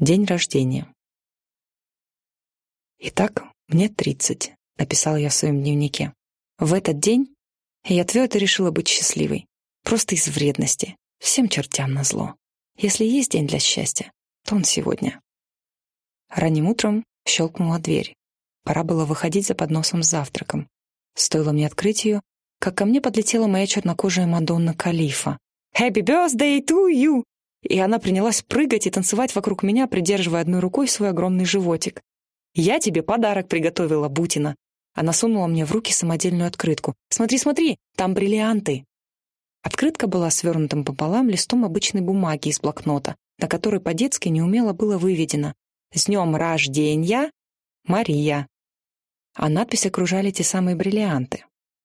День рождения. Итак, мне тридцать, написал я в своем дневнике. В этот день я твердо решила быть счастливой. Просто из вредности. Всем чертям назло. Если есть день для счастья, то он сегодня. Ранним утром щелкнула дверь. Пора было выходить за подносом с завтраком. Стоило мне открыть ее, как ко мне подлетела моя чернокожая Мадонна Калифа. «Happy birthday to you!» И она принялась прыгать и танцевать вокруг меня, придерживая одной рукой свой огромный животик. «Я тебе подарок приготовила, Бутина!» Она сунула мне в руки самодельную открытку. «Смотри, смотри, там бриллианты!» Открытка была свернутым пополам листом обычной бумаги из блокнота, на которой по-детски неумело было выведено «С днем рождения, Мария!» А надпись окружали те самые бриллианты.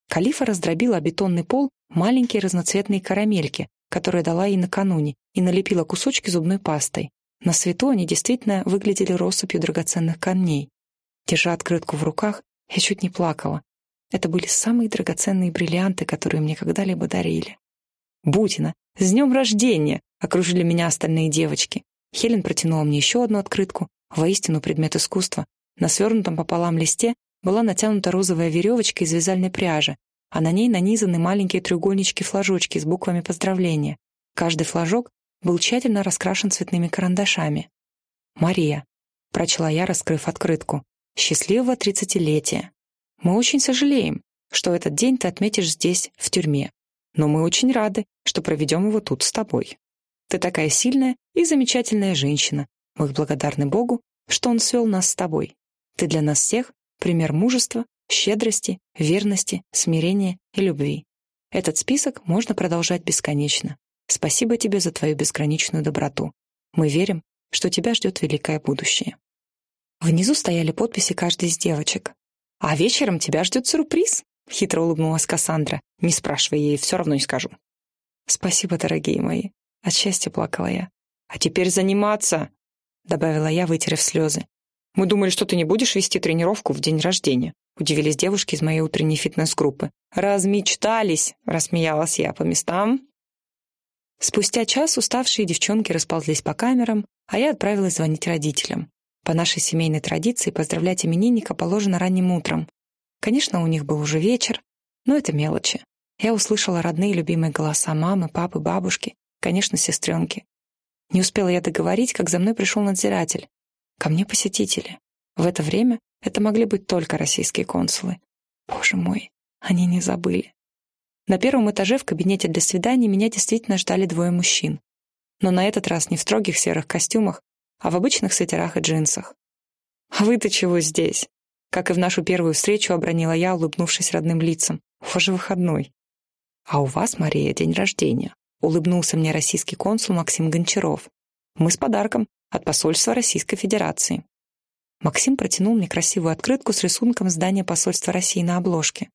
Калифа раздробила бетонный пол маленькие разноцветные карамельки, которые дала ей накануне, и налепила кусочки зубной пастой. На свету они действительно выглядели россыпью драгоценных камней. Держа открытку в руках, я чуть не плакала. Это были самые драгоценные бриллианты, которые мне когда-либо дарили. «Бутина, с днем рождения!» — окружили меня остальные девочки. Хелен протянула мне еще одну открытку, воистину предмет искусства. На свернутом пополам листе была натянута розовая веревочка из вязальной пряжи, а на ней нанизаны маленькие треугольнички-флажочки с буквами поздравления. Каждый флажок был тщательно раскрашен цветными карандашами. «Мария», — прочла я, раскрыв открытку, — «счастливого тридцатилетия. Мы очень сожалеем, что этот день ты отметишь здесь, в тюрьме, но мы очень рады, что проведем его тут с тобой. Ты такая сильная и замечательная женщина. Мы благодарны Богу, что Он свел нас с тобой. Ты для нас всех пример мужества, щедрости, верности, смирения и любви. Этот список можно продолжать бесконечно. Спасибо тебе за твою безграничную доброту. Мы верим, что тебя ждет великое будущее. Внизу стояли подписи каждой из девочек. «А вечером тебя ждет сюрприз», — хитро улыбнулась Кассандра. «Не спрашивай ей, все равно не скажу». «Спасибо, дорогие мои». От счастья плакала я. «А теперь заниматься», — добавила я, вытерев слезы. «Мы думали, что ты не будешь вести тренировку в день рождения. — удивились девушки из моей утренней фитнес-группы. «Размечтались!» — рассмеялась я по местам. Спустя час уставшие девчонки расползлись по камерам, а я отправилась звонить родителям. По нашей семейной традиции поздравлять именинника положено ранним утром. Конечно, у них был уже вечер, но это мелочи. Я услышала родные любимые голоса мамы, папы, бабушки, конечно, сестренки. Не успела я договорить, как за мной пришел надзиратель. Ко мне посетители. В это время это могли быть только российские консулы. Боже мой, они не забыли. На первом этаже в кабинете для свиданий меня действительно ждали двое мужчин. Но на этот раз не в строгих серых костюмах, а в обычных свитерах и джинсах. «А вы-то чего здесь?» Как и в нашу первую встречу, обронила я, улыбнувшись родным лицам. «У вас же выходной». «А у вас, Мария, день рождения», — улыбнулся мне российский консул Максим Гончаров. «Мы с подарком от посольства Российской Федерации». Максим протянул мне красивую открытку с рисунком здания посольства России на обложке.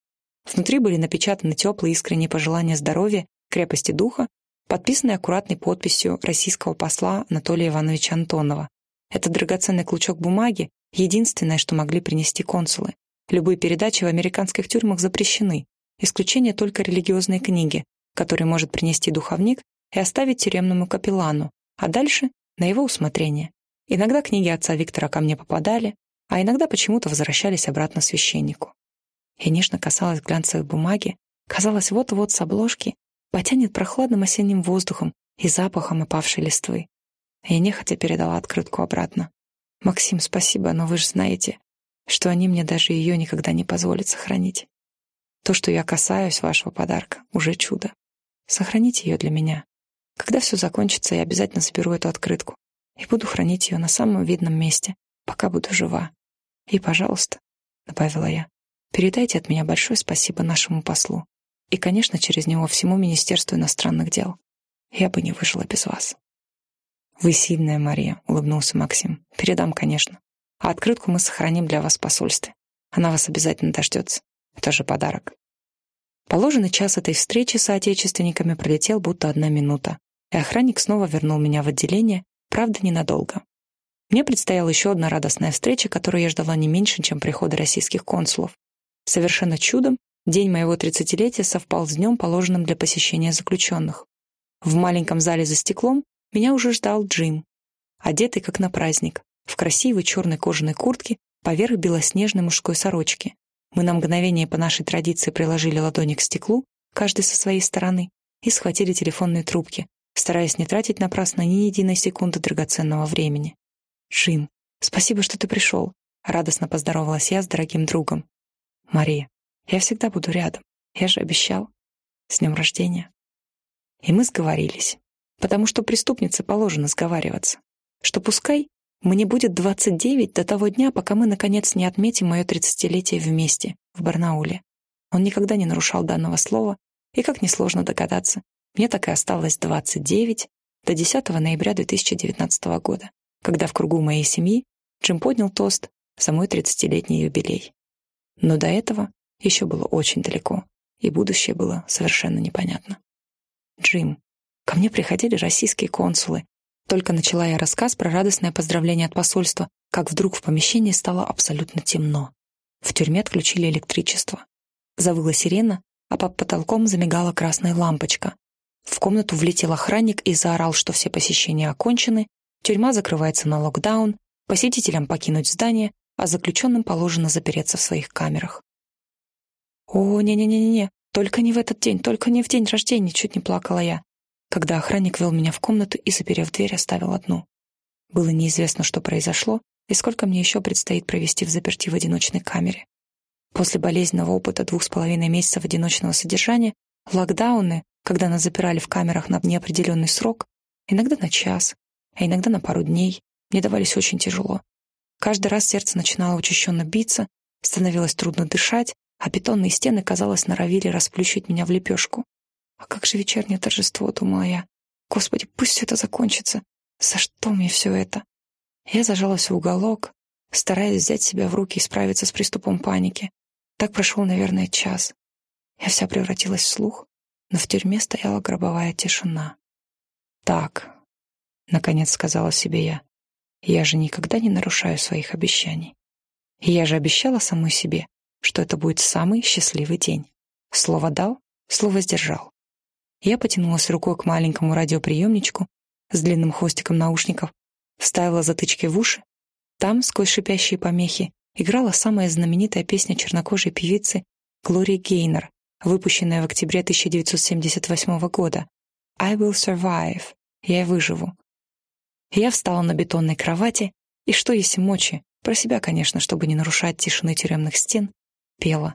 Внутри были напечатаны теплые искренние пожелания здоровья, крепости духа, подписанные аккуратной подписью российского посла Анатолия Ивановича Антонова. Этот драгоценный клочок бумаги — единственное, что могли принести консулы. Любые передачи в американских тюрьмах запрещены. Исключение только религиозные книги, которые может принести духовник и оставить тюремному капеллану, а дальше — на его усмотрение. Иногда книги отца Виктора ко мне попадали, а иногда почему-то возвращались обратно священнику. Я нежно касалась глянцевой бумаги, казалось, вот-вот с обложки потянет прохладным осенним воздухом и запахом опавшей листвы. Я нехотя передала открытку обратно. «Максим, спасибо, но вы же знаете, что они мне даже ее никогда не позволят сохранить. То, что я касаюсь вашего подарка, уже чудо. Сохраните ее для меня. Когда все закончится, я обязательно заберу эту открытку и буду хранить ее на самом видном месте, пока буду жива. И, пожалуйста, — добавила я, — передайте от меня большое спасибо нашему послу и, конечно, через него всему Министерству иностранных дел. Я бы не выжила без вас. «Вы сильная, Мария», — улыбнулся Максим. «Передам, конечно. А открытку мы сохраним для вас в посольстве. Она вас обязательно дождется. Это же подарок». Положенный час этой встречи с соотечественниками пролетел будто одна минута, и охранник снова вернул меня в отделение, Правда, ненадолго. Мне предстояла еще одна радостная встреча, которую я ждала не меньше, чем прихода российских консулов. Совершенно чудом, день моего тридцатилетия совпал с днем, положенным для посещения заключенных. В маленьком зале за стеклом меня уже ждал Джим. одетый как на праздник, в красивой черной кожаной куртке поверх белоснежной мужской сорочки. Мы на мгновение по нашей традиции приложили ладони к стеклу, каждый со своей стороны, и схватили телефонные трубки, стараясь не тратить напрасно ни единой секунды драгоценного времени. «Джим, спасибо, что ты пришел», — радостно поздоровалась я с дорогим другом. «Мария, я всегда буду рядом, я же обещал. С днем рождения». И мы сговорились, потому что преступнице положено сговариваться, что пускай мне будет 29 до того дня, пока мы, наконец, не отметим мое тридцатилетие вместе, в Барнауле. Он никогда не нарушал данного слова, и, как несложно догадаться, мне так и осталось 29 до 10 ноября 2019 года, когда в кругу моей семьи Джим поднял тост за мой 30-летний юбилей. Но до этого еще было очень далеко, и будущее было совершенно непонятно. Джим. Ко мне приходили российские консулы, только начала я рассказ про радостное поздравление от посольства, как вдруг в помещении стало абсолютно темно. В тюрьме отключили электричество. Завыла сирена, а под потолком замигала красная лампочка. В комнату влетел охранник и заорал, что все посещения окончены, тюрьма закрывается на локдаун, посетителям покинуть здание, а заключенным положено запереться в своих камерах. «О, не-не-не-не, только не в этот день, только не в день рождения!» — чуть не плакала я когда охранник вел меня в комнату и, заперев дверь, оставил одну. Было неизвестно, что произошло и сколько мне еще предстоит провести в заперти в одиночной камере. После болезненного опыта двух с половиной месяцев одиночного содержания, локдауны, когда нас запирали в камерах на неопределенный срок, иногда на час, а иногда на пару дней, мне давались очень тяжело. Каждый раз сердце начинало учащенно биться, становилось трудно дышать, а бетонные стены, казалось, норовили расплющить меня в лепешку. А как же вечернее торжество, думала я. Господи, пусть все это закончится. За что мне все это? Я зажалась в уголок, стараясь взять себя в руки и справиться с приступом паники. Так прошел, наверное, час. Я вся превратилась в слух, но в тюрьме стояла гробовая тишина. «Так», — наконец сказала себе я, — «я же никогда не нарушаю своих обещаний. И я же обещала самой себе, что это будет самый счастливый день. Слово дал, слово сдержал. Я потянулась рукой к маленькому радиоприемничку с длинным хвостиком наушников, вставила затычки в уши. Там, сквозь шипящие помехи, играла самая знаменитая песня чернокожей певицы Глории Гейнер, выпущенная в октябре 1978 года. «I will survive» — «Я выживу». Я встала на бетонной кровати и, что есть мочи, про себя, конечно, чтобы не нарушать тишины тюремных стен, пела.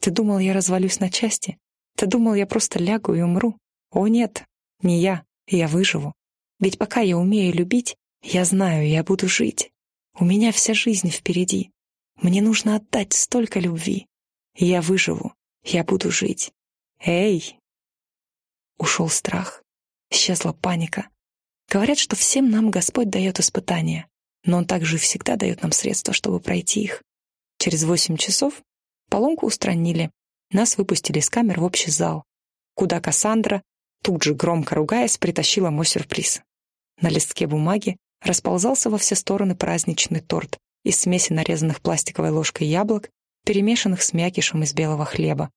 «Ты думал, я развалюсь на части? Ты думал, я просто лягу и умру? О нет, не я, я выживу. Ведь пока я умею любить, я знаю, я буду жить. У меня вся жизнь впереди. Мне нужно отдать столько любви. Я выживу, я буду жить. Эй! Ушел страх, исчезла паника. Говорят, что всем нам Господь дает испытания, но Он также всегда дает нам средства, чтобы пройти их. Через восемь часов поломку устранили, нас выпустили из камер в общий зал, куда Кассандра, тут же громко ругаясь, притащила мой сюрприз. На листке бумаги расползался во все стороны праздничный торт из смеси нарезанных пластиковой ложкой яблок, перемешанных с мякишем из белого хлеба.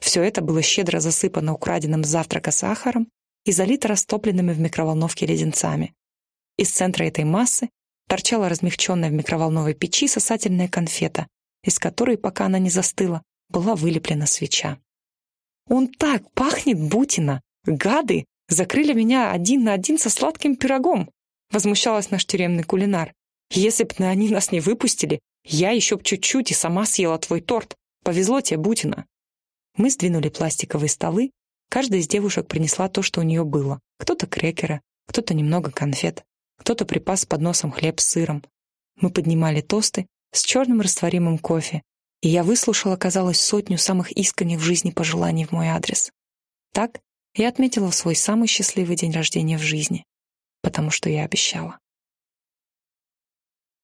Все это было щедро засыпано украденным с завтрака сахаром и залито растопленными в микроволновке леденцами. Из центра этой массы торчала размягченная в микроволновой печи сосательная конфета, из которой, пока она не застыла, была вылеплена свеча. «Он так пахнет, Бутина! Гады! Закрыли меня один на один со сладким пирогом!» Возмущалась наш тюремный кулинар. «Если б они нас не выпустили, я еще б чуть-чуть и сама съела твой торт. Повезло тебе, Бутина!» Мы сдвинули пластиковые столы, каждая из девушек принесла то, что у нее было. Кто-то крекеры, кто-то немного конфет, кто-то припас с подносом хлеб с сыром. Мы поднимали тосты с черным растворимым кофе и я выслушала, казалось, сотню самых искренних в жизни пожеланий в мой адрес. Так я отметила свой самый счастливый день рождения в жизни, потому что я обещала.